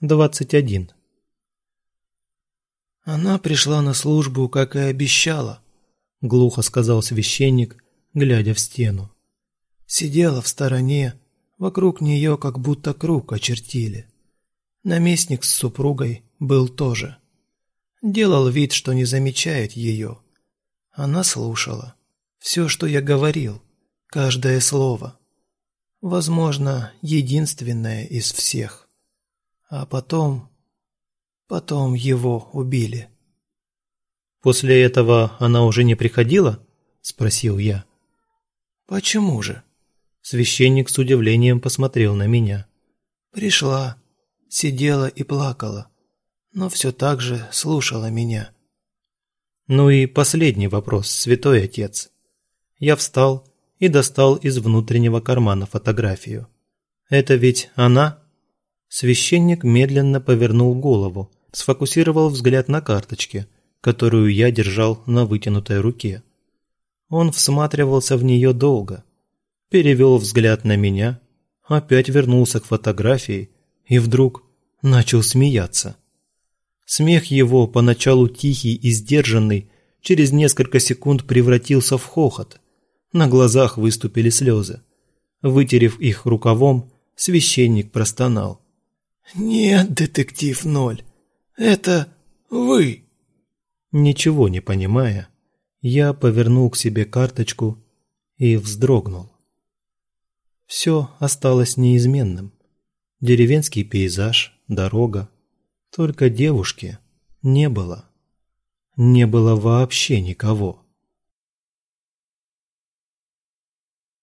21. «Она пришла на службу, как и обещала», – глухо сказал священник, глядя в стену. Сидела в стороне, вокруг нее как будто круг очертили. Наместник с супругой был тоже. Делал вид, что не замечает ее. Она слушала. Все, что я говорил, каждое слово. Возможно, единственное из всех. А потом... Потом его убили. «После этого она уже не приходила?» – спросил я. «Почему же?» Священник с удивлением посмотрел на меня. «Пришла, сидела и плакала, но все так же слушала меня». Ну и последний вопрос, святой отец. Я встал и достал из внутреннего кармана фотографию. «Это ведь она?» Священник медленно повернул голову, сфокусировал взгляд на карточке, которую я держал на вытянутой руке. Он всматривался в нее долго, перевел взгляд на меня, опять вернулся к фотографии и вдруг начал смеяться. Смех его, поначалу тихий и сдержанный, через несколько секунд превратился в хохот. На глазах выступили слезы. Вытерев их рукавом, священник простонал. «Нет, детектив Ноль, это вы!» Ничего не понимая, я повернул к себе карточку и вздрогнул. Все осталось неизменным. Деревенский пейзаж, дорога. Только девушки не было. Не было вообще никого.